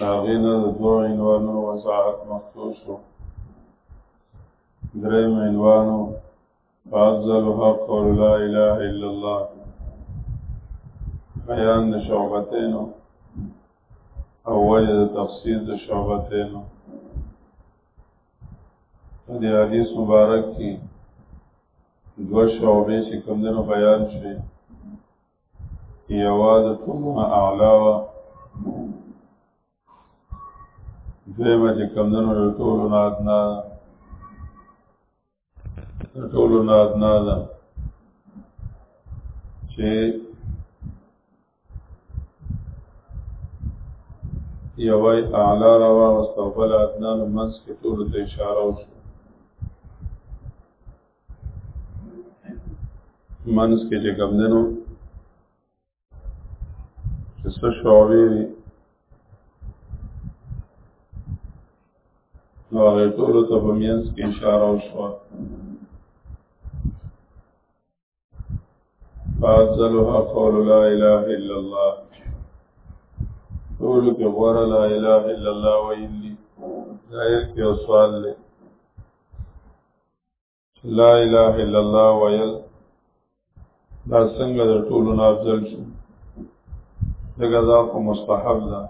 هغې نه د دوه عنوانونو وضاحت مخکې شو دریم عنوانو فافضل حق قول لا اله الا الله بیان د شعبتینو او وجه د تفسیر د شعبتینو په دې حدیث مبارک کې دوه شعبې چې کوم دنو بیان شوې یواز تومه اعلاوه دویمه چې کمدنو له ټولو نه ادنا ده ټولو نه ادنا ده چې یوای اعلا روا او استقبال ادنا منځ کې ټولو ته اشاره وشو منس کې چې کوم دنو چې څه شعبې دي نو هغه ټول ته په مینس کې اشاره وشوه فاضلها قول لا اله الا الله ټول کې غوړه لا اله الا الله ویلي دا یو سوال دی لا اله الا الله ویل دا څنګه د ټولو نه افضل شو دغه دا خو مستحب ده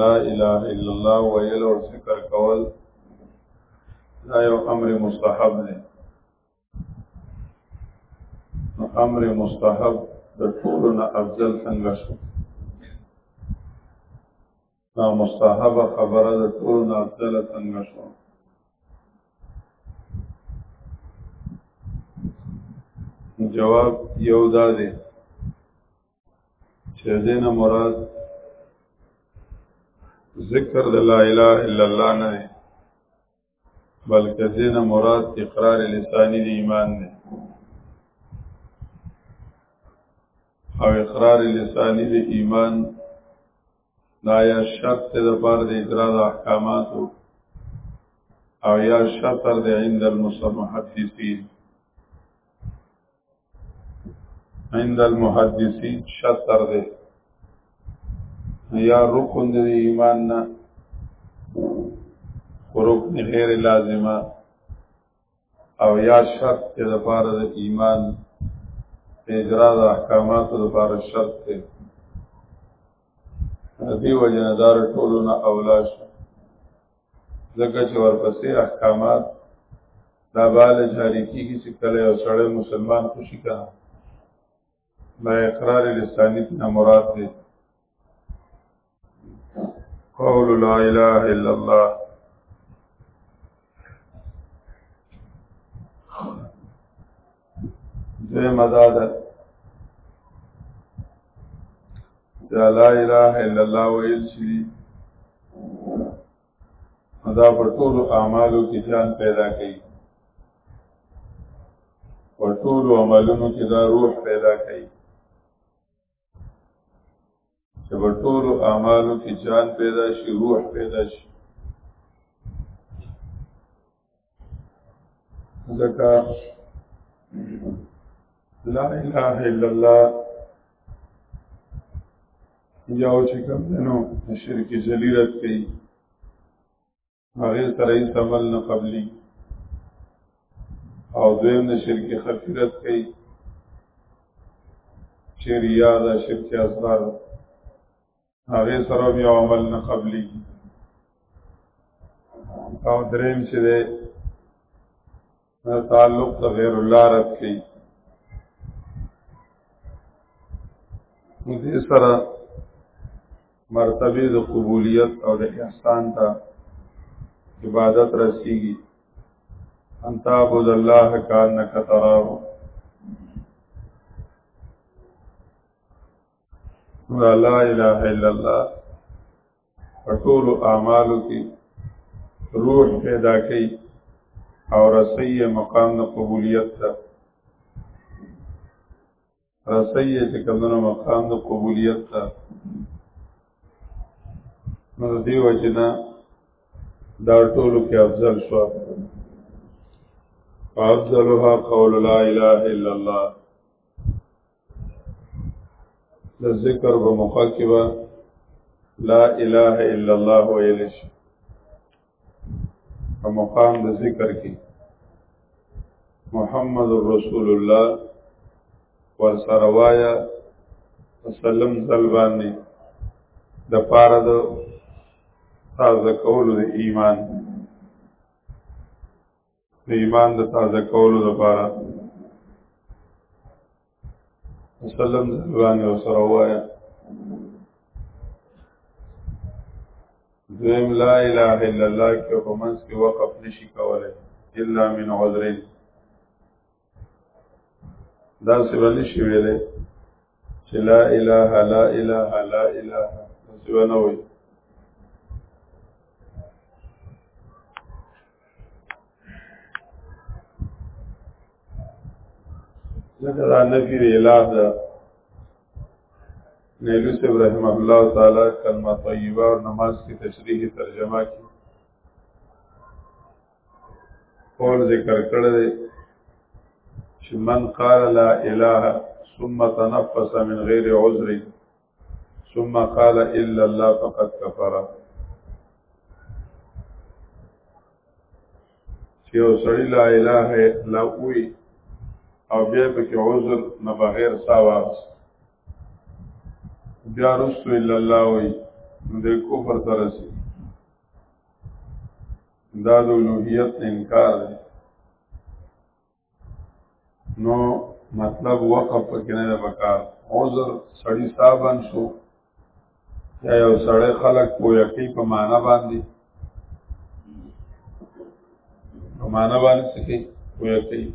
لا اله الا الله ویل او ذکر کول دا یو امر مستحب دی امر مستحب د ټولو نه افضل څنګه شو دا مستحبه خبره ده ټول نه افضل څنګه شو جواب یو دا دی چې دینه مراد ذکر د لا اله الا الله نه بلکې دینه مراد اقرار لسانی دی ایمان دی او اقرار لسانی دی ایمان دا یا شرط د پر د اقرار د احکاماتو او یا شطر د عند المصنف حدیثی عند المحدثین شطر دی یا رکن دی ایمان نه رکن غیر لازمه او یا شرط ته د پاره د ایمان اجرا د احکاماتو د پاره شرط ته دی وجنه دار ټولونه اولا شو ځکه چې ورپسې احکامات دا بال جاری کیږي چې کله یو سړی مسلمان خوشي کا دا اقرار لسانی نه مراد دی قول لا اله الا الله دوی مدادت دا لا اله الا الله ویل شي دا پر ټول اعمالو کې ځان پیدا کوي پر ټول عملونو کې دا روح پیدا کوي چې په ټولو اعمالو کې جان پیدا شي روح پیدا شي ځکه لا اله الا الله یو چې کوم نو شرک جلیرت کوي هغه سره یې عمل نه قبلي او دویم د شرک خفیرت کوي چې ریا دا شرک اصغر هغه سره بیا عمل نه قبلي او دریم چې دا تعلق د غیر الله رد کړي دې سره مرتبه د قبولیت او د احسان ته عبادت رسیږي ان تعبد الله کانک تراه لا اله الا الله په ټول اعمالو کې روح پیدا کوي او رسي مقام د قبولیت ته رسي چې کمنو مقام د قبولیت ته نو دی وجنا دا ټولو کې افضل شو افضلها قول لا اله الا الله د ذکر په موقع کې به لا اله الا الله ویل شي په مقام د ذکر کې محمد رسول الله ور سره وایا وسلم ځل باندې د پاره د تازه کولو د ایمان د ایمان د تازه کولو لپاره وسلم ځوان او سره وایا دویم لا اله الا الله کې په منځ کې وقف نشي کولای الا من عذرین دا سیوا نشي ویلې چې لا اله لا اله لا اله سیوا نه وي لکه دا نفی دی اله ده نیلو سے رحمه الله تعالی کلمه طیبه او نماز کی تشریح ترجمه کی قول ذکر کړی دی چې من قال لا اله ثم تنفس من غیر عذر ثم قال الا الله فقد كفر چې یو سړی لا اله الا وی او بیا په کې عذر نه بغیر ساواز بیا رسول الله وی د کفر ترسي دا د الوهیت انکار دی نو مطلب وقف پکې نه پکار عذر سړی صاحبان شو یا یو سړی خلق پویا کوي په معنا باندې په معنا باندې څه کوي پویا کوي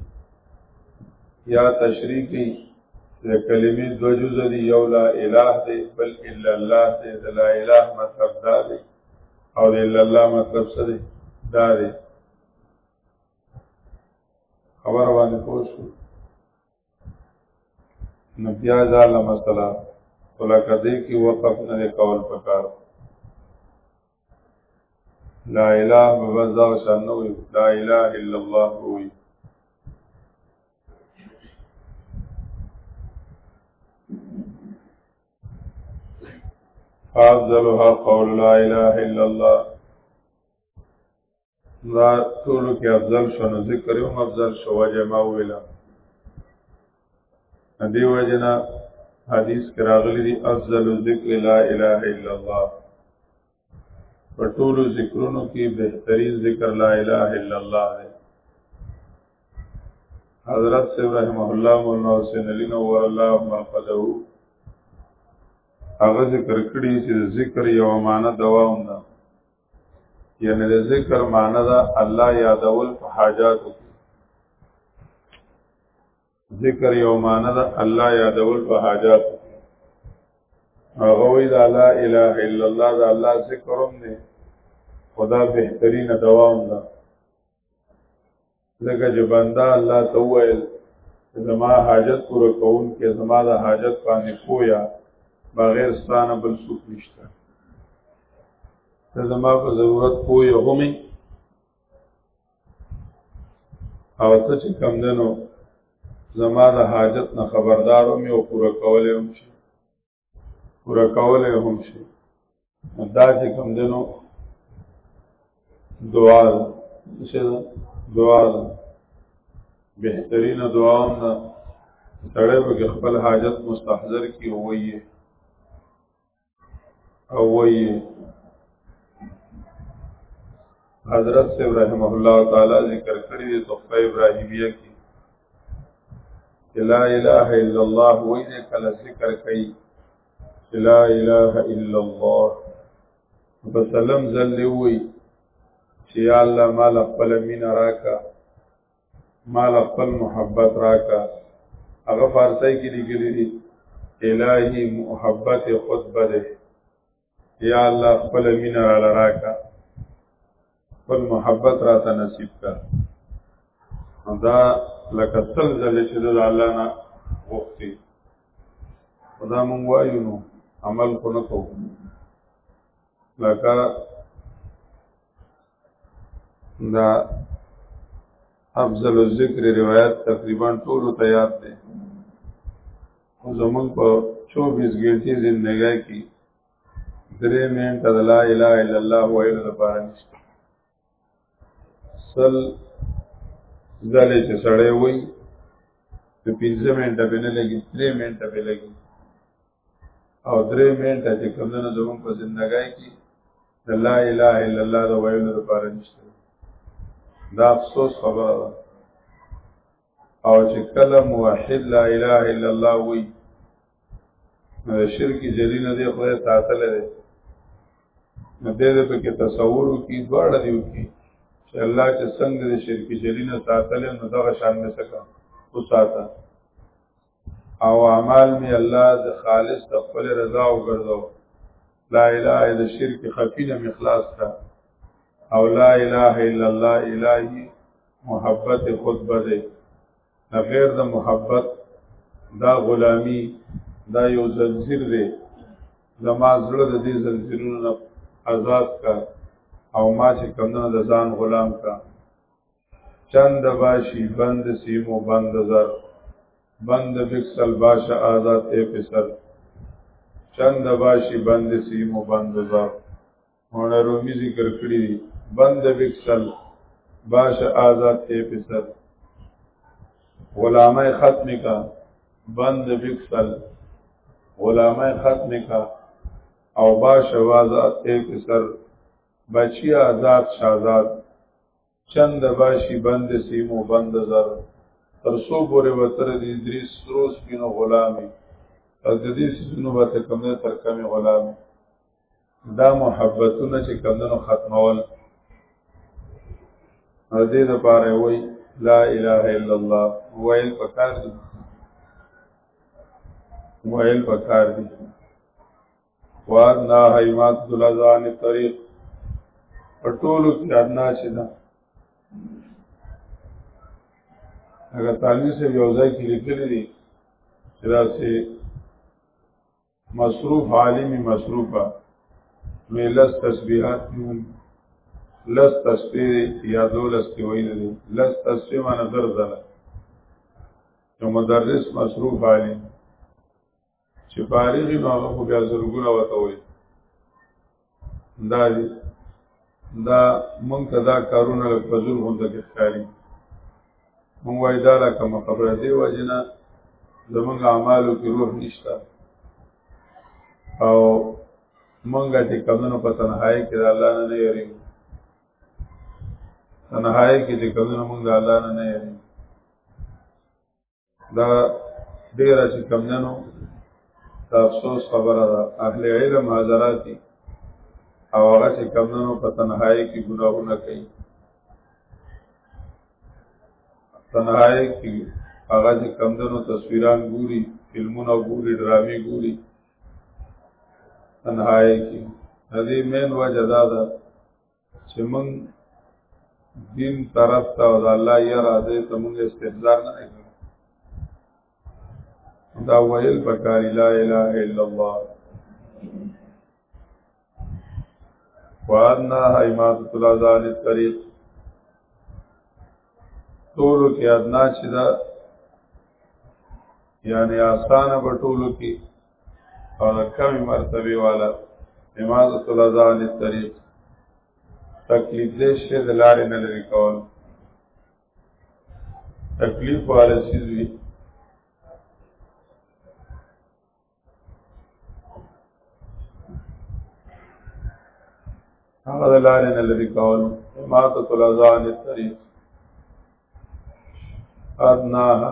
یا تشریح کوي د کلمې دو جزء دی یو لا اله دی بل الا الله دی د لا اله مطلب دا دی او د الا الله مطلب څه دی دا دی خبر باندې پوه شو نو بیا دا له مسله ولکه دې کې وقف نه دی کول پکار لا اله ببزا شانو لا اله الا الله وي فافضلها قول لا اله الا الله دا ټول کې افضل شو نو ذکر یو افضل شو وجه ما ویلا دی وجنا حدیث کراغلی دی افضل ذکر لا اله الا الله په ټولو ذکرونو کې بهترین ذکر لا اله الا الله دی حضرت سے رحمه الله مولانا حسین علی نور الله مرقده هغه ذکر کړی چې ذکر یو معنی دوام ده یعنی د ذکر معنی ده الله یادول په حاجاتو ذکر یو معنی ده الله یادول په حاجات هغه وی دا لا اله الا الله دا الله ذکرم نه خدا بهترینه دوام ده لکه چې بندا الله ته وویل زما حاجت پوره کوون کې زما د حاجت باندې پویا بغیر ستانه بل څوک نشته ته زما په ضرورت پوی هومي او څه چې کم دنو زما د حاجت نه خبردارو مې او پوره کولې هم شي پوره کولې هم شي دا چې کم دنو دعا ده څه ده دعا ده بهترینه دعا هم ده سړی به خپل حاجت مستحضر کی وایي او وی حضرت سے رحمه الله تعالی ذکر کړی دی تحفه ابراهیمیه کې لا اله الا الله وی دې کله ذکر کوي لا اله الا الله فسلم ذل وی چې الله مال خپل مين راکا مال خپل محبت راکا هغه فارسی کې لیکلي دي الہی محبت خود بده یا الله خپل مینه را لراکا خپل محبت را ته نصیب کا دا لکه تل ځل چې د الله نه غوښتي خدا مونږ وایو نو عمل کو نه کوو لکه دا افضل الذکر روایت تقریبا ټول تیار دی او زمون په 24 غنټې زندګۍ کې درې منټ د لا اله الا الله ویلو لپاره نشته سل ځلې چې سړی وایي په 15 منټه به نه لګي 3 منټه به لګي او درې منټه چې کومنه زموږ په زندګۍ کې د لا اله الا الله د ویلو لپاره نشته دا افسوس خبره ده او چې کله موحد لا اله الا الله وي نو شرک جلی نه دی خدای ساتل دی نو دې دې په کې تصور وکي دواړه دی وکي چې الله چې څنګه دې شرک جلی نه ساتل نو دا شان مې سکا او ساته او اعمال می الله د خالص خپل رضا وګرځاو لا اله الا شرک خفینه مخلاص کا او لا اله الا الله الہی محبت خود بده غیر د محبت دا غلامی دا یو زنجیر دی زما زړه د دې زنجیرونو آزاد کا او ما چې کمنه د ځان غلام کا چند باشی بند سیمو بند زر بند بکسل باش آزاد تے پسر چند باشی بند سیمو بند زر مولانا رومی ذکر کړی دی بند بکسل باش آزاد تے پسر غلامه ختم کا بند بکسل غلامه ختم کا او باش آزاد تے پسر بچی آزاد شازاد چند باشي بند سیمو بند زر تر سو پورې وتر دي درې سرو سپینو غلامي او د دې سيزونو به ته کومه تر کمی غلام دا محبتونه چې کمنو ختمول او دې د پاره وای لا اله الا الله ویل پکار دي ویل پکار دي وادنا حیمات دلزان طریق پر ټولو کې ادنا چې ده هغه تعلیم سره یو ځای کې لیکلي دي چې دا سه مصروف عالمي مصروفه مې لس تسبیحات نیول لس تسبیح یا دو لس کې ویل دي لس تسبیح معنی درځله نو مدرس مصروف عالم چې فارغي نو هغه خو بیا زرګونه وته وي دا دي دا مونږ ته دا کارونه لږ په زور غونډه کې ښکاري مونږ وایي دا لا کومه خبره دی وجه نه زمونږ اعمالو کې روح نشته او مونږ چې کمونو په تنهایی کې د الله نه نه یری تنهایی کې چې کمونو مونږ د الله نه نه یری دا ډیره چې کم نه نو تاسو خبره ده اهل علم حضرات دي او هغه چې کم نه نو په تنهایی کې ګناهونه کوي تنهایی کې هغه چې کم نه نو تصویران ګوري فلمونه ګوري ډرامي ګوري تنهایی کې هدي مین وجه دا ده چې موږ دین طرف ته او د الله یا راځي ته موږ استحضار نه کوو دا ویل پکار لا اله الا الله وارنا حیمات الله ذال الطريق ټول کې ادنا چې دا یعنی آسان په ټولو کې او د کمی مرتبه والا امام رسول الله علی طریق تکلیف دې شه د لارې نه لري کول تکلیف والا شي وی هغه د لارې نه لري کول امام رسول الله علی طریق ادناها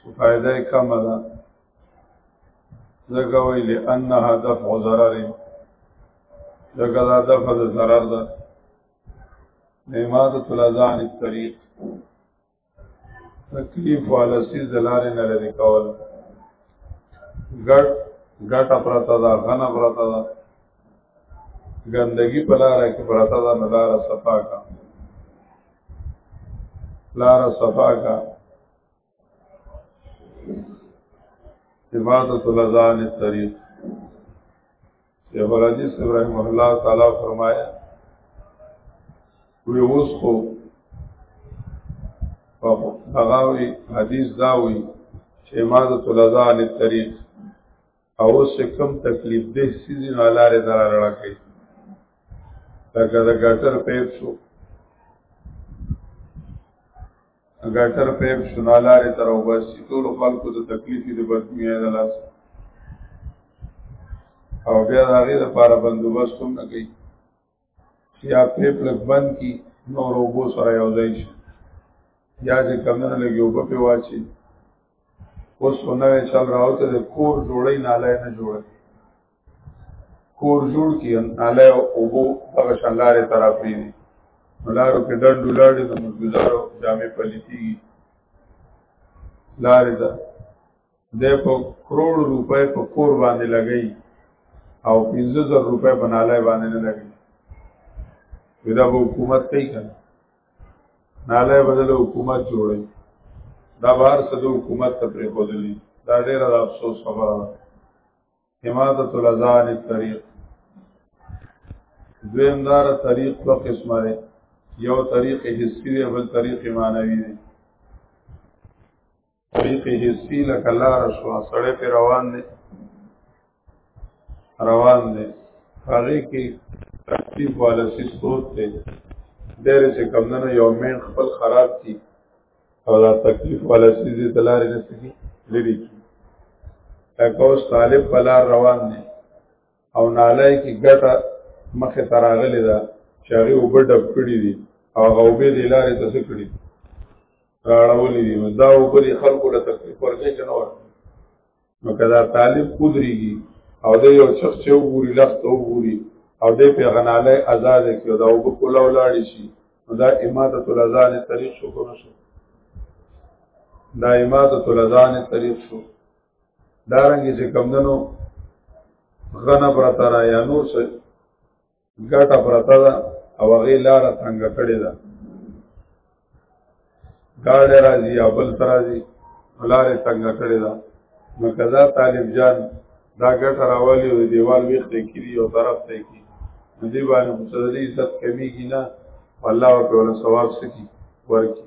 چې فائدہ یې کم ده ځکه وی لانها دفع ضرر ځکه دا دفع د ضرر ده نعمت الازان الطريق تکلیف والا سیز دلاره نه لري کول ګټ ګټ پرتا دا غنا پرتا دا ګندګي پلاره کې پرتا دا مدار صفا کا لار صفا کا عبادت الازان الطریق شیخ الحدیث ابراهیم الله تعالی فرمایا وی اوس خو هغه حدیث دا وی چې عبادت الازان الطریق او سه کم تکلیف دې سيزي نه لارې دار لړا کوي لکه دا ګټر پیپ شو ګټر پیپ شو نه لارې تر او بس ټول خلکو ته تکلیف دې بدمي نه لاس او بیا هغه لپاره بندوبست هم نه کوي چې یا پرې پلک بند کی نور اوبو سره یو ځای شي یا چې کمونه لګي اوبه په واچي اوس نوې چل راوته د کور جوړی ناله نه جوړه کور جوړ کی ناله اوبو هغه شلارې طرفې دي ملارو کې ډډ ډولاړې د مزګزارو جامې پلیتي لارې ده د په کروڑ روپۍ په کور باندې لګی او 15000 روپۍ په نالای باندې نه لګی ودا به حکومت کوي کنه نالای بدل حکومت جوړي دا بهر صدو حکومت ته پرې خودلی دا ډیره د افسوس خبره ده حمایت الازان الطريق دویم دار طریق په قسمه ده یو طریق حسی دی بل طریق معنوي دی طریق حسی لکه لار شو سړی پی روان دی روان دی هغه کې تکلیف والا سیستوت دی ډېر چې کمنه یو مین خپل خراب کی او دا تکلیف والا سیزه تلار نه سکی لري کی لکه اوس طالب بلا روان دی او نالای کی ګټه مخه تراغلی ده چې هغه وبډ کړی دي او هغه وبې د لارې تاسو کړی دي راړولې دي نو دا وګړي خلکو له تکلیف ورکړي کنه ور نو کدا طالب قدرېږي او د یو چخ چې وګوري لخت وګوري او د پیغناله آزاد کې دا وګ کولا ولاړ شي نو دا اماده الازان طریق شو کو شو دا اماده الازان طریق شو دارنګ چې کمندنو غنه برترا یا نور څه ګټه پرته ده او هغه لار څنګه کړې ده ګاډ راځي یا بل راځي لار څنګه کړې ده نو کذا طالب جان دا ګټه راولي او دیوال ویخت کړي او طرف ته کی دې باندې مصدري عزت کمیږي نه الله او ټول ثواب سکی ورکی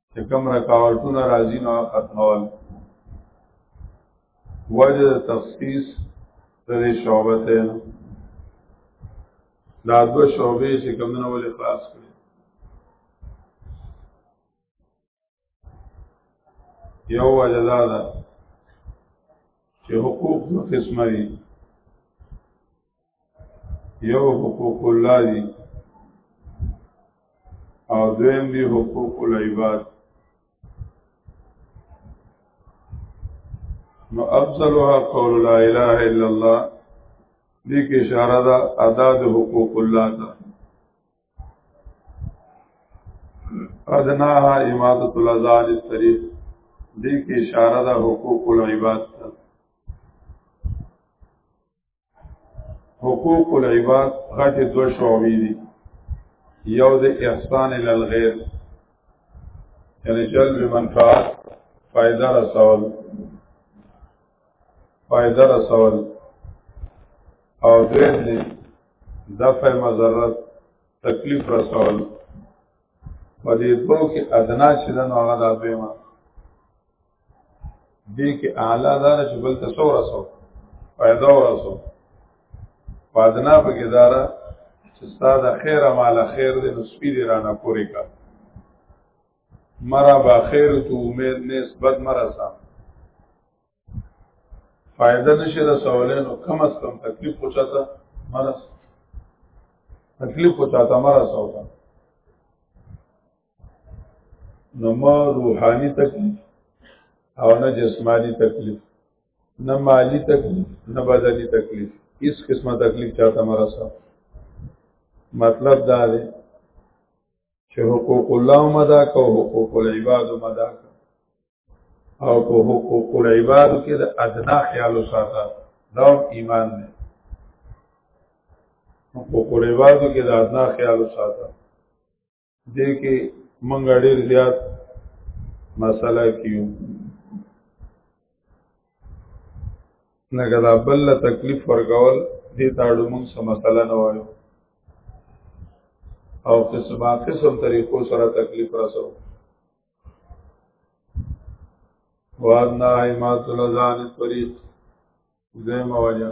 چې کوم رکاوټونه راځي نو ختمول وجه تخصیص د شعبته دا دو شعبې چې کوم نه ولې خلاص کړي یو وجه دا ده چې حقوق دو قسمه دي یو حقوق الله دی او دویم دی حقوق العباد نو افضلها قول لا اله الا الله دې کې اشاره ده ادا د حقوق الله ته ادناها امادت الازاد الطريق دې کې اشاره ده حقوق العباد ته حقوق العباد غټ دو شعبې دي یو د احسان ال الغیر یعنی چل به منفعت فائدہ رسول فائدہ رسول او درې دي دفع مضرت تکلیف رسول په دې دوه کې ادنا چې د نوغه د دویمه دې کې اعلی دار چې بل ته سو رسو پیدا ورسو پادنا په کې دارا چې ستاسو خیر مال خیر دې نو سپی دې رانه پوری کا مرا با خیر تو امید نسبت مرا سام فائدہ نشي رسولې نو کم از کم تکلیف پوچاته مرا تکلیف پوچاته مرا سوتا نو ما روحاني تکلیف او نه جسمانی تکلیف نه مالی تکلیف نه بدنی تکلیف هیڅ قسمه تکلیف چاته مرسه مطلب دا دی چې حقوق الله مدا کو حقوق العباد مدا کو او په حقوق العباد کې د ادنا خیال ساته دا ایمان دی حقوق العباد کې د ادنا خیال ساته دې کې مونږ ډېر زیات مسله کیو نګدا بل تکلیف ورکول دې تاړو مونږ سم مسله نه وایو او قسمه قسم طریقو سره تکلیف رسو وان نائمات لزان الطريق زي ما وجه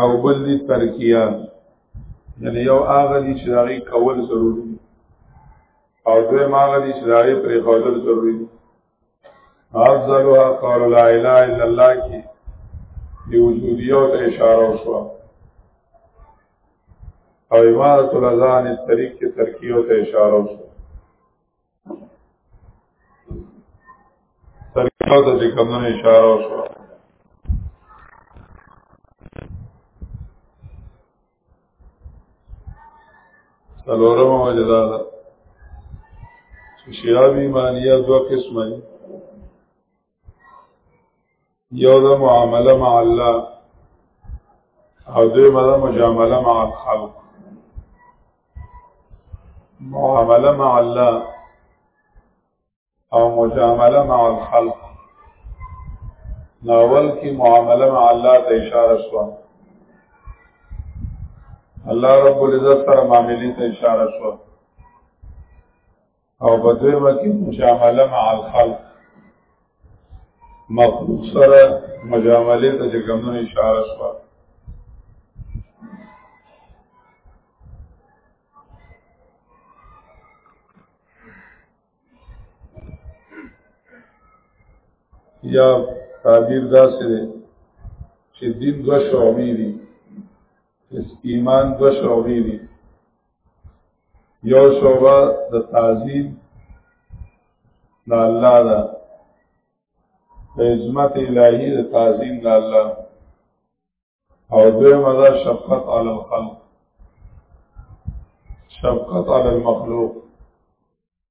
او بل دي ترکیه یعنی یو هغه دي چې داغي کول ضروري دي او دوی هغه دي چې داغي پرې کول ضروري دي افضلها قول لا اله الا الله کی دی وجودیو ته اشاره وشوه او امارت الازان طریق کې ترکیو ته اشاره وشو ترکیو ته چې کمونه اشاره وشوه سلورمه وجه دا ده چې شیاب ایمانیه دوه قسمه دي یو د معامله مع الله او دوی مده مجامله مع الخلق معامله مع الله او مجامله مع الخلق ناول کی معامله مع الله ته اشاره شو الله رب العزت سره معاملې ته اشاره شو او په دویمه کې مجامله مع الخلق مخلوق سره مجامله ته چې کومه اشاره شوه یا تعبیر داسې دی چې دین دوه شعبې دي ایمان دوه شعبې دي یو شعبه د تعظیم د الله ده د عظمت الهی د تعظیم د الله او دویمه ده شفقت علی الخلق شفقت علی المخلوق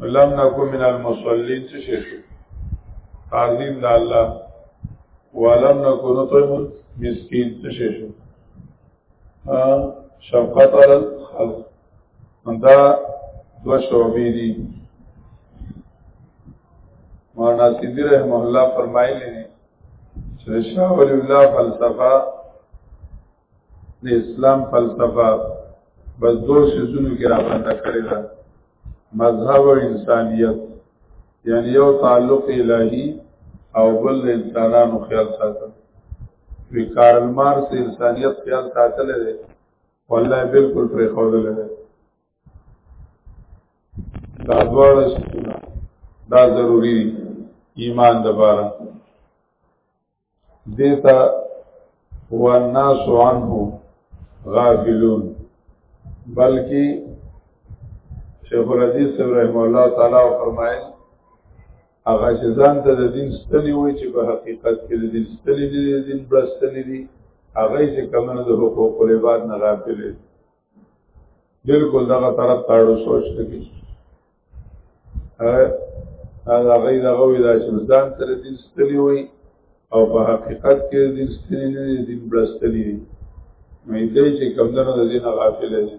لم نکو من المصلین چه شیخ تعظیم دا اللہ ولم نکو نطعم مسکین چه شیخ شفقت علی الخلق دا دو شعبی دی مولانا سیدی رحمه الله فرمایلی چې شاه ولی الله فلسفه د اسلام فلسفه بس دو سيزونو کې را باندې کړی دا مذهب او انسانيت یعنی یو تعلق الهی او بل انسانانو خیال ساتل وی کارل مارس انسانیت خیال ساتل دی والله بالکل پرې خوذل دی دا دواړه دا ضروری ایمان د بارا دیتا والناس عنه غافلون بلکې شیخ الحدیث ابراهیم الله تعالی فرمایل هغه چې ځان ته د دین ستلی وای چې په حقیقت کې د دین ستلی دي د دین بلستلی دي هغه چې کمنه د حقوق العباد نه غافل دي بالکل دغه طرف تاړو سوچ کوي هغه غي دغه وی دا چې ځان تر دې ستلی وي او په حقیقت کې دې ستلی نه دې بلستلی دي مې دې چې کمندونو د دې نه غافل دي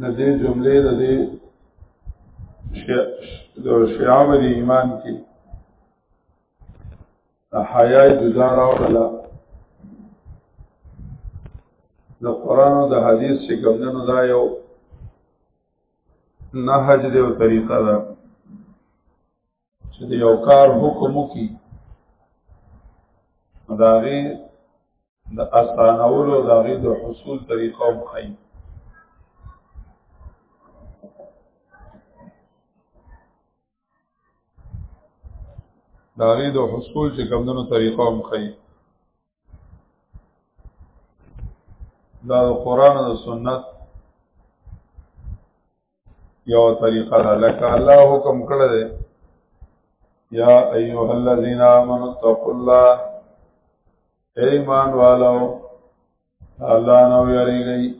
د دې جملې د دې د شعاب د ایمان کې د حیا جزا راوړله د قران او د حدیث چې کومنو دا یو نهج دی او طریقه ده چې یو کار حکم وکړي داغي د اسانولو داغي د حصول طریقه هم خي دا غي د حصول چې کمندونو طریقه هم خي دا د قران او سنت یو طریقه ده لکه الله حکم کړی دی یا ایها الذین آمنوا اتقوا الله ایمان والو الله نو یریږي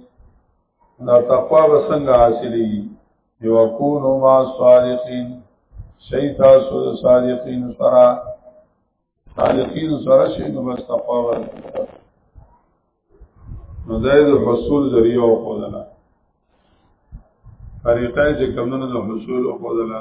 دا تقوا وسنګ حاصلې یو کونو ما صالحین شیطا سو صالحین سرا صالحین سرا شي نو بس تقوا ورته نو دا د حصول ذریعہ او خدلا طریقه چې کمونه د حصول او خدلا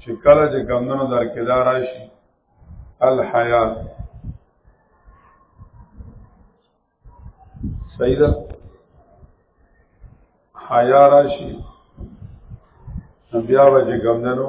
چې کله چې کمونو در کې دا راشي الحیات صحیح ده حیا راشي بیا به چې کمونو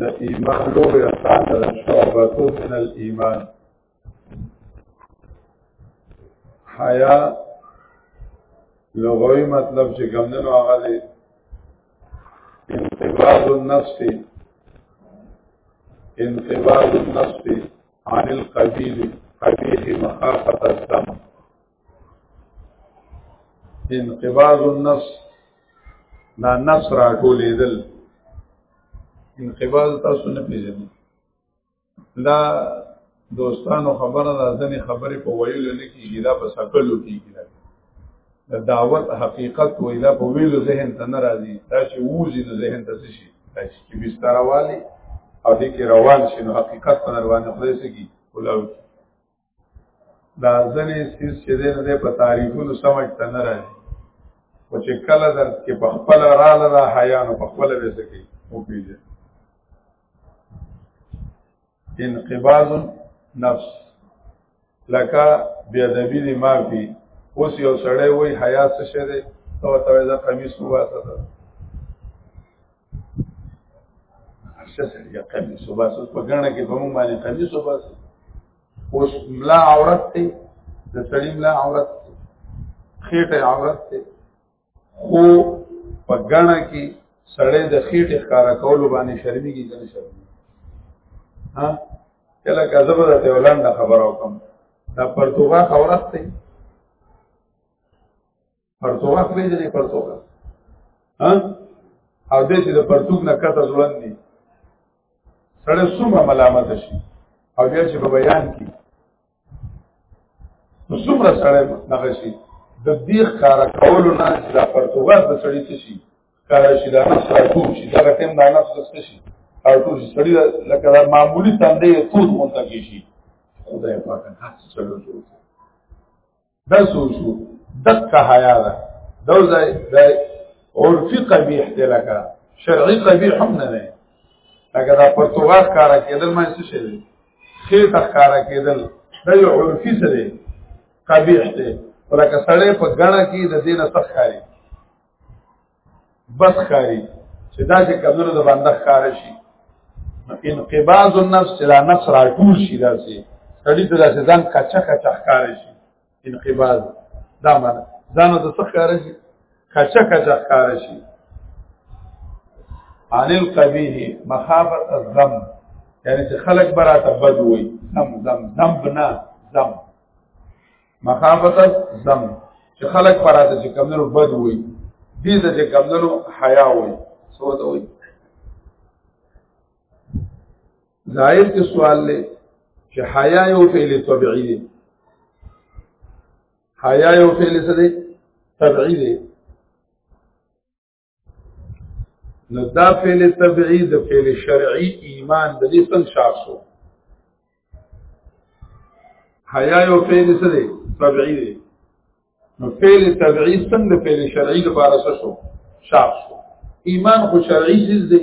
د ایمان لوی ارکان د شعبتو من الایمان حیا لغوی مطلب چې ګمندنو هغه دی انقباض النفس انقباض النفس عن القبيل قبيح مخافة الدم انقباض النفس دا نفس را ټولیدل انقباض تاسو نه پیژنئ دا دوستانو خبره ده ځنې خبرې په ویلو نه کېږي دا په سکلو کېږي د دعوت حقیقت وې دا په ویلو ذهن ته نه راځي دا چې ووځي نو ذهن ته څه شي دا چې بستر والي او دې کې روان شي نو حقیقت په روانه خدای سګي ولاو دا ځنې سیس چې دی نه دی په تعریفونو سمج ته نه راځي خو چې کله در کې په خپل رااله را حیا نو په خپل به څه کوي وپیږي انقباض نفس لکه بیا د بی دی معافي اوس یو سړی وای حیا څه شه دی تو ته دا قمیص واسه ده څه سړی قمیص واسه په ګڼه کې په مونږ باندې قمیص واسه اوس ملا عورت دی د سړی ملا عورت دی خېټه عورت دی خو په ګڼه کې سړی د خېټې ښکارا کولو باندې شرمېږي که نه شرمېږي ها کله که زه به درته یو لنډه خبره وکړم دا پرتوغاښ عورت دی پرتوګه پرې دې پرتوګه ها او دې چې د پرتوګ نه کته ځوړن دي سره څومره ملامت شي او بیا چې په بیان کې نو څومره سره دغه شي د دې کار کولو نه چې دا پرتوګه د سړی څه شي کار شي دا نه سره ټول شي دا ټیم دا نه څه شي او ټول سړی لکه دا معمولی تندې ټول مونږ کې شي خدای پاک هڅه چلو دا سوچو دقه حیا ده دا ځای دا عرفي قبیح دی لکه شرعي قبیح هم نه دی لکه دا پرتوغا کارا کېدل ما څه شي دی خېټه کارا کېدل دا یو عرفي څه دی قبیح دی ولکه سړی په ګڼه کې د دینه څخه کاری بس کاری چې دا چې کمزور د باندې ښکار شي انقباض النفس چې دا نفس راټول شي داسې سړی ته داسې ځان کچا کچا ښکار شي انقباض دا معنی ځان ته څه ښکار شي کچا کچا ښکار شي عن القبیح مخافت الذم یعنی چې خلک براته بد وي ذم ذم ذنب نه ذم مخافت زم چې خلک پراته چې کمنو بد وي دې ته چې کمنو حیا وي سو ته وي ظاهر کې سوال لې چې حیا یو فعل طبيعي دی حیا یو فعل څه دی طبيعي دی نو دا فعل طبعی د فعل شرعی ایمان د دې څنګه شاسو حیا یو فعل څه دی طبعی دی نو فعل طبعی څنګه فعل شرعی لپاره شاسو شاسو ایمان خو شرعی چیز دی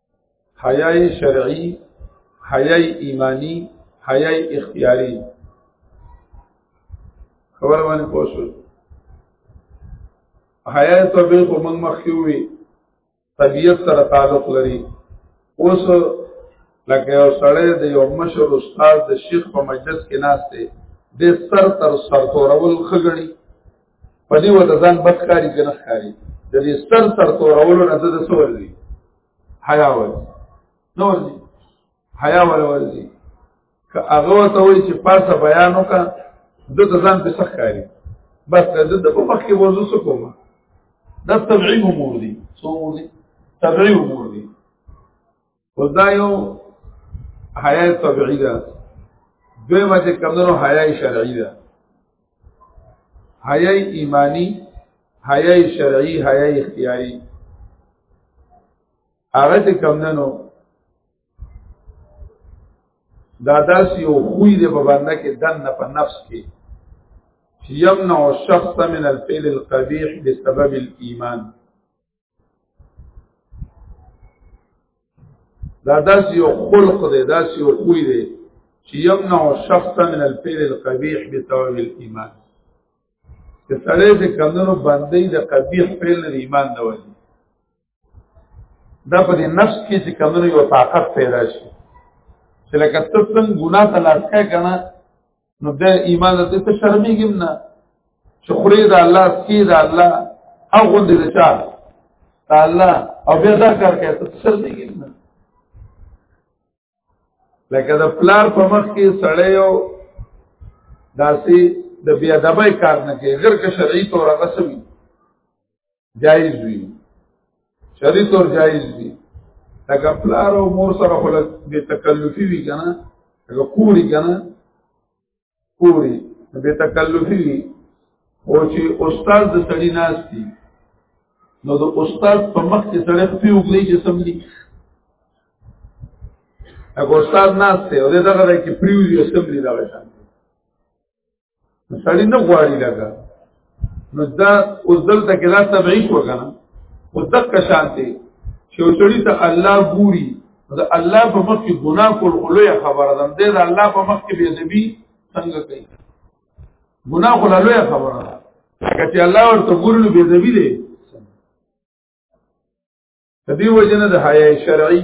حیای شرعی حیای ایمانی حیای اختیاری خبر باندې پوښتنه حیا طبیعت خو موږ مخکې وي طبیعت سره تعلق لري اوس لکه یو سړی د یو مشر استاد د شیخ په مجلس کې ناشته د سر تر سر تورول خګړي په دې وته ځان بخکاری کنه خاري د دې سر سر تورولو نه د سور دی حیا ول نو دی حیا ول ول دی که هغه ته وایي چې پاسه بیان وکړه د ځان په سخ کاری بس د د په مخ کې وځو څه کومه دا تبعی امور دي څو امور دي تبعی امور دي خدا یو حیا طبیعی ده دوی ما چې کمدنو حیا شرعی ده حیا ایمانی حیا شرعی حیا اختیاری هغه چې کمدنو دا داس یو خوی دی په باندې کې دن په نفس کې یمنع الشخص من الفعل القبيح بسبب الايمان دا داس یو خلق دی داس یو خوی دی چې یمنع الشخص من الفعل القبیح بثواب الايمان که سره دې کمنو باندې د قبیح فعل نه ایمان نه وایي دا په دې نفس کې چې کمنو یو طاقت پیدا شي چې لکه ته څنګه ګناه تلاش کوي کنه نو به ایمان ته څه شرمېږم نه چې خوري دا الله سکی دا الله او غوندې دا چا دا الله او بیا دا کار کوي څه شرمېږم نه لکه دا پلار په مخ کې سړی او داسې د بیا دبای کار نه کوي غیر که شرعي تور غسوي جایز وي شری طور جایز وي لکه پلار او مور سره خپل به تکلفي وي کنه لکه کوری کنه کوری به تکلفي وي او چې استاد د سړی ناس دي نو د استاد په مخ کې سړی خپل وګړي چې سملی هغه استاد ناس ته او دغه راکې پریوزي سملی دا وایي سړی نه غواړي لګا نو دا اوس دلته کې دا تبعیض وکنه او دک شانته چې سړی ته الله ګوري دا الله په مخ کې ګناه کول اولوی خبره ده دې دا الله په مخ کې به نبی څنګه کوي ګناه کول اولوی خبره ده لکه چې الله ورته ګوري نو به نبی دی د دې وجنه د حیا شرعي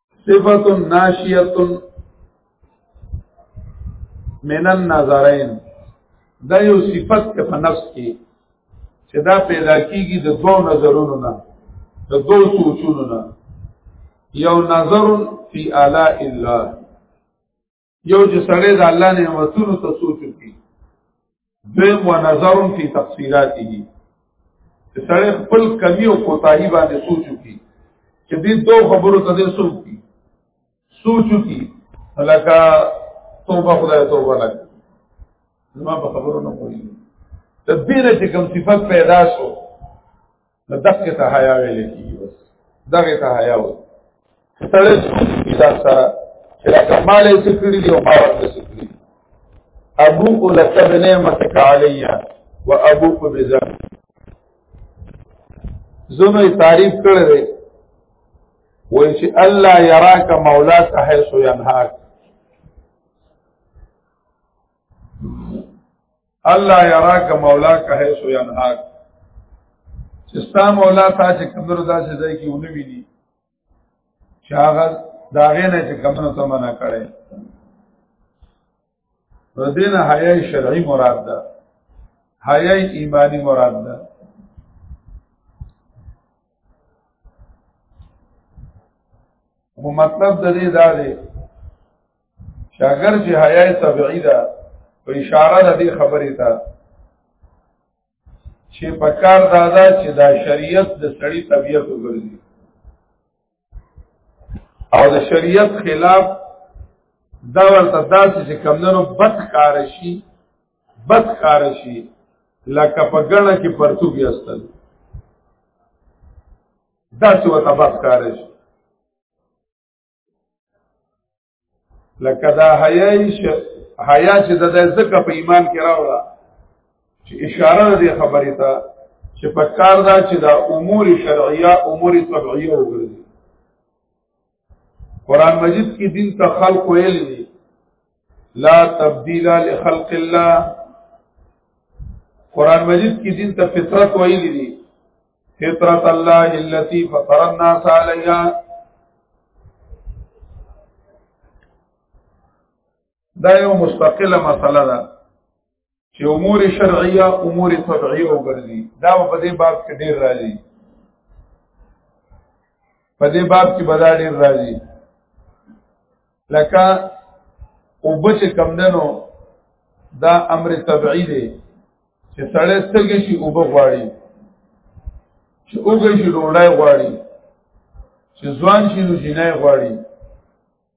صفت ناشیت من النظرین دا یو صفت ته په نفس کې چې دا پیدا کیږي د دوو نظرونو نه د دوو سوچونو نه یو نظر فی اعلی الله یو چې سړی د الله نعمتونو ته سوچ وکړي دویم و نظرون فی تفصیلاته چې سړی خپل کمی او کوتاهی باندې سوچ وکړي چې دې دوه خبرو ته دې سوچ وکړي سوچ وکړي لکه توبه خدای توبه لګ زما په خبرو نه کوي د دې چې کوم صفت پیدا شو نو دغه ته حیا ویل کیږي بس دغه ته حیا و سره کتاب سره چې راکه مال یې سکړي دی او ما ورته سکړي ابو لك بنعمتك علي وابوك بذنب زنو تعریف کړی دی وای چې الله یراک مولاک حيث ينهاک الله يراك مولاك حيث ينهاك چې ستا مولا تا چې کمر داسې ځای کې ونه ویني چې هغه دا غینه چې کمنو ته منع کړي ردینه حیا شرعي مراد ده حیا ایمانی مراد ده مو مطلب د دې دا دی چې اگر چې حیا طبيعي ده په اشاره د دې خبرې ته چې په کار دادا چې دا شریعت د سړی طبيعت وګرځي او د شریعت خلاف دا ورته داسې چې کمندونو بد کار شي بد کار شي لکه په ګڼه کې پرتوګ یاستل دا څه وته بد کار شي لکه دا حیا حیا چې د ځکه په ایمان کې راوړه چې اشاره دې خبرې ته چې په کار دا چې دا امور شرعیه امور طبيعیه وګرځي قران مجید کې دین ته خلق ویل دي لا تبديل لخلق الله قران مجید کې دین ته فطرت ویل دي فطرت الله التي فطر الناس عليها دا یو مستقله مسله ده چې امور شرعیه امور طبيعيه وګرځي دا په دې باب کې ډېر راځي په دې باب کې بدا ډېر راځي لکه او بچ کم دنو دا امر طبيعي دی چې سړی سترګې شي او بغواړي چې اوګې شي ډوړای غواړي چې ځوان شي نو جنای غواړي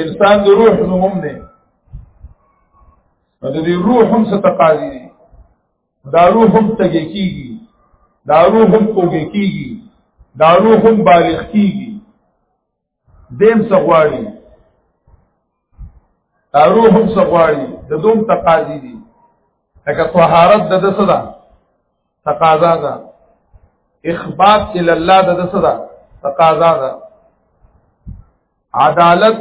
انسان د روح نو هم دی د دې روح هم څه تقاضي دي دا روح هم تګي کیږي دا روح هم کوګي کیږي دا روح هم بالغ کیږي دیم څه غواړي دا روح هم څه غواړي د دوم تقاضي دي لکه طهارت د د صدا تقاضا ده اخبات ال الله د د صدا تقاضا ده عدالت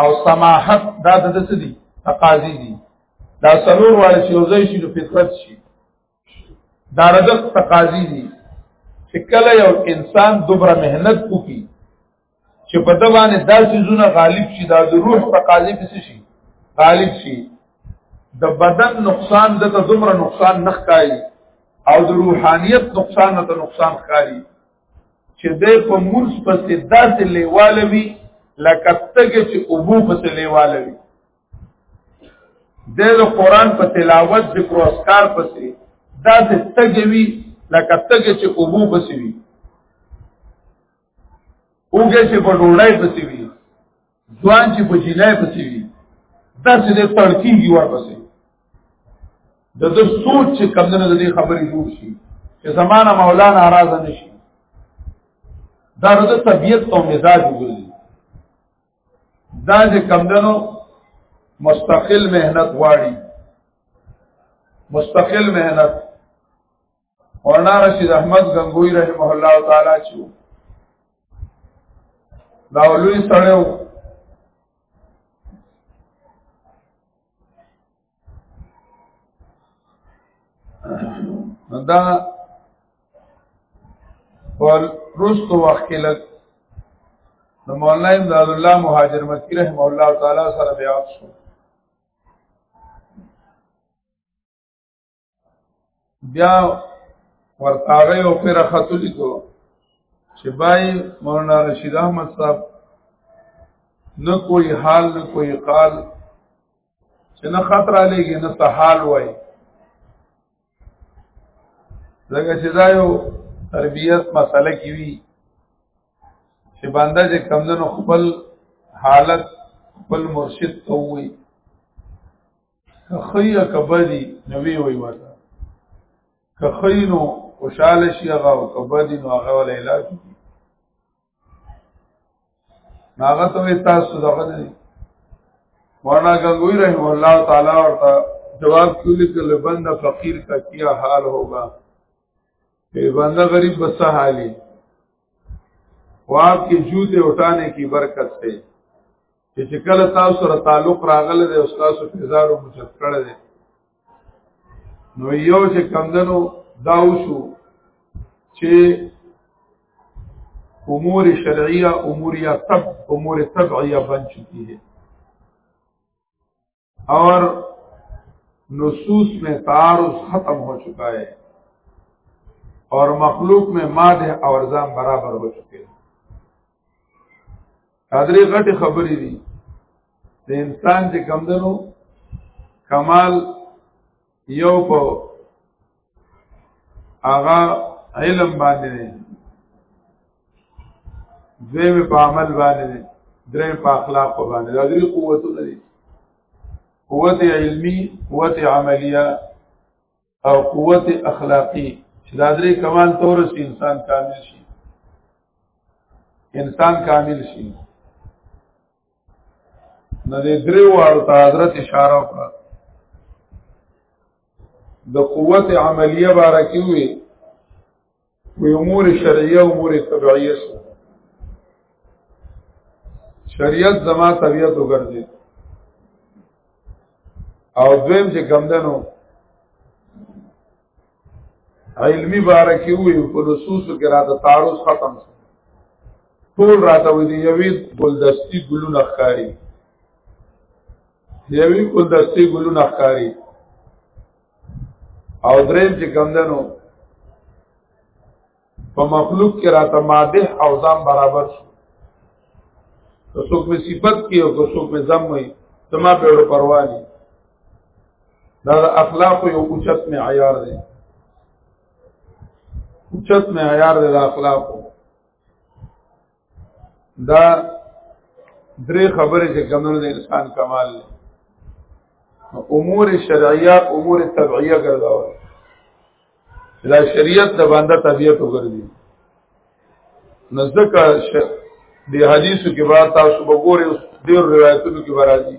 او سماحت دا د څه دي تقاضي دي دا سلور وړ چې وزي شي د فطرت شي دا رزق تقاضي دي چې کله یو انسان دوبره مهنت وکړي چې په د باندې دا چیزونه غالب شي دا د روح تقاضي پس شي غالب شي د بدن نقصان د دومره نقصان نه ښکاري او د روحانيت نقصان ته نقصان ښکاري چې د په مونږ پسې داسې لیواله وي لکه تګه چې ابو پسې لیواله وي د قرآن په تلاوت ذکر او اسکار پسې داسې تګه وي لکه تګه چې ابو پسې وي اوګه چې په ډوړای پسې وي ځوان چې په جنای پسې وي داسې د تړکیږي ورپسې د د سوچ چې کمدنه د دې خبرې جوړ شي چې زمانه مولا ناراض نه شي دا د طبیعت او مزاج وګوري دا چې کمدنو مستقل مهنت غواړي مستقل مهنت مولانا رشید احمد غنگوی رحمه الله تعالی چې دا لوی سړیو دا پر رست وخت کې لګ نو مولانا امداد الله مهاجر مکی رحمه الله تعالی سره بیا شو بیا ورتاغه او پر خطلی کو چې بای مولانا رشید احمد صاحب نه کوئی حال نه کوئی قال چې نه خطر علیږي نه ته حال وای ځکه چې دا یو تربیت مسله کی وی چې بنده چې کمزنو خپل حالت خپل مرشد ته وي خیر کبدی نبی وی وتا که خینو خوشاله شي هغه او کبدی نو هغه ول علاج ناغه ته تاسو دغه نه مولانا غنگوی رحم الله تعالی ورته جواب کیو لیکل بنده فقیر کا کیا حال ہوگا اے بندہ غریب بس حالی وہ آپ کے جوتے اٹھانے کی برکت سے چې کله تاسو سره تعلق راغله دی او تاسو فزار او مجد کړه دی نو یو چې کمندنو دا وشو چې امور شرعیه امور یا تب امور تبعیه بن چکی ہے اور نصوص میں تعارض ختم ہو چکا ہے اور مخلوق میں مادہ اور ځان برابر ہو چکے ہیں قدرې غټي خبرې دي د انسان چې کمدنو کمال یو په هغه علم باندې دی دویم په عمل باندې دی دریم په اخلاق باندې دا درې قوتونه دي قوت علمی قوت عملیه او قوت اخلاقی چې دا درې کمال تورس انسان کامل شي انسان کامل شي نه دې درې واړو ته حضرت اشاره وکړه د قوت عملیه باره کې وي په امور شرعیه او امور طبيعیه سره شریعت زما طبيعت وګرځي او دویم چې کمدنو علمی باره کې وي په نصوص کې را د تعارض ختم شو ټول راته وي دی یوې ګلدستی ګلونه ښکاری یوې ګلدستی ګلونه ښکاری او دریم چې کم دنو په مخلوق کې راته ماده او ځم برابر شو که څوک می صفت کې او که څوک می ځم وي زما په اړه پروا نه دا د اخلاق یو اوچت معیار دی اوچت معیار دی د اخلاقو دا درې خبرې چې کمنو د انسان کمال دی امور شرعیه امور طبعیه ګرځاوه دا شریعت د بنده طبیعت وګرځي نو ځکه د حدیثو کې بعد تاسو وګورئ اوس ډېر روایتونو کې راځي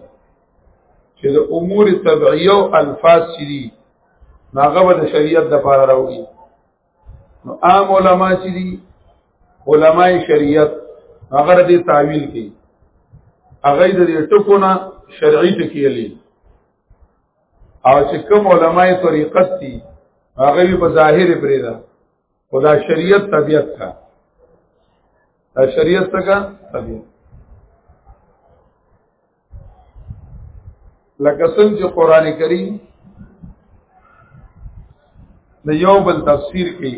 چې د امور طبعیه او الفاظ شری ناغه به د شریعت د پاره راوړي نو عام علما چې دي علما شریعت هغه دې تعویل کوي هغه دې ټکونه شرعي ټکیلي او چې کوم علما طریقت دي هغه په ظاهر پرې ده خدا شریعت طبیعت کا دا شریعت څخه طبیعت لکه څنګه چې قران کریم د یو بل تفسیر کوي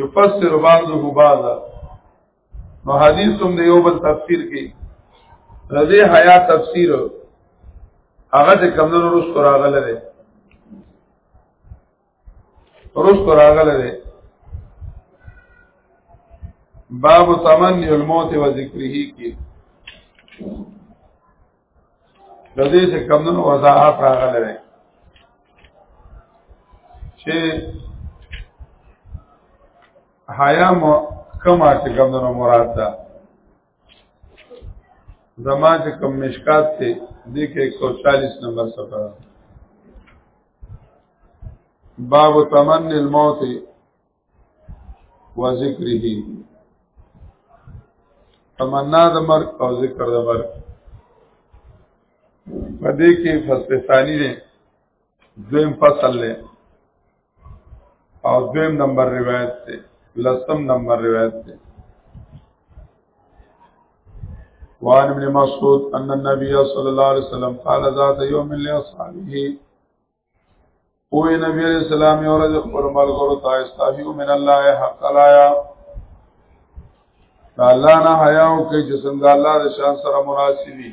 یفسر بعضه بعضا نو حدیث هم د یو بل تفسیر کوي رضی حیا تفسیر هغه د کمنو رسول راغله روز پر راغله ده باب تمنی الموت و ذکره کی د دې څخه کمن وضاحت راغله ده چې حیا مو کما چې کمن مراد ده زما چې کوم مشکات ته د 140 نمبر سفر باب تمن الموت و ذکره تمنا د مرګ او ذکر د مرګ په دې کې فصل ثانی دی دویم فصل دی او دویم نمبر روایت دی لسم نمبر روایت دی وعن ابن مسعود ان النبي صلى الله عليه وسلم قال ذات يوم لاصحابه او نبی علیہ السلام یو ورځ خپل ملګرو ته استافیو من الله حق لایا الله نه حیا او کې چې څنګه الله د شان سره مناسبي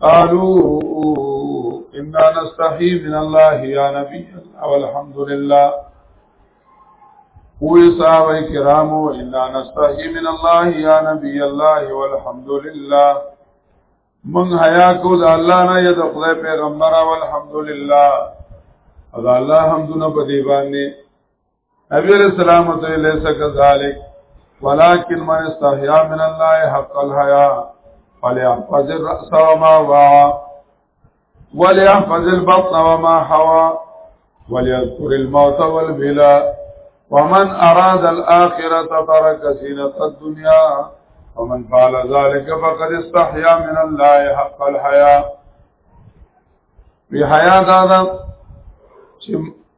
قالو ان نستحي من الله يا نبي او الحمد لله وی صاحب کرامو ان نستحي من الله يا نبي الله والحمد لله من حیا کو د الله نه یا د خدای پیغمبر او الحمدلله او د الله حمدونه په دی باندې نبی علیہ السلام ته لیسا کذالک ولكن من استحیا من الله حق الحیا فليحفظ الراس وما وعى وليحفظ البطن وما حوى وليذكر الموت والبلا ومن اراد الاخره ترك زينه الدنيا ومن فعل ذلك فقد استحيا من الله حق الحياء وی حیا دا دا چې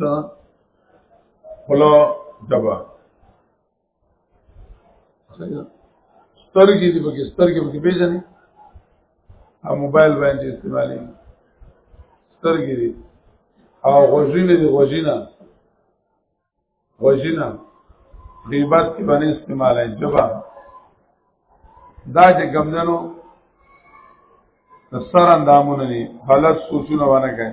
دا خلا دبا سترګې دې پکې سترګې پکې پیژنې او موبایل باندې استعمالي سترګې دې او غوژینې دې غوژینا وجنا غیبت کی باندې استعمال ہے جبا دا چې ګمندنو سر اندامونه نه غلط سوچونه ونه کوي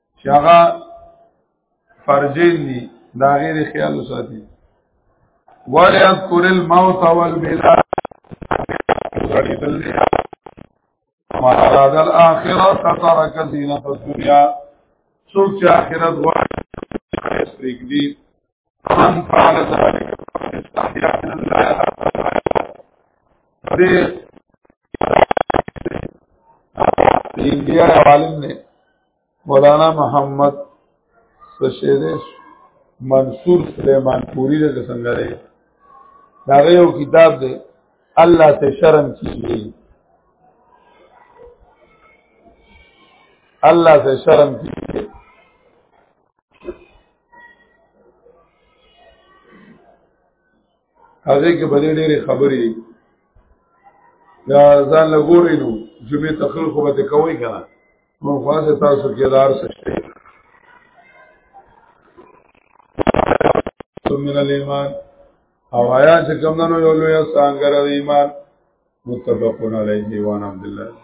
چې هغه فرجین دي دا غیر خیال وساتي ولا اذكر الموت والبلا ما اراد الاخره ترك زينه الدنيا سوچ اخرت غواړي فمن فعل ذلك فقد استحيا من الله دې انډیا عالم نه مولانا محمد سشیر منصور سلیمان پوری دې څنګه دی دا یو کتاب دی الله ته شرم کیږي الله ته شرم کیږي هغه کې بلې ډېرې خبرې دي دا ځان له ګورې نو جمعې تخل خو به کوي کنه نو خاصه تاسو کې دار سشته من الايمان او آیا چې کوم نو یو لوی سانګره ایمان متفقون علیه وان عبد الله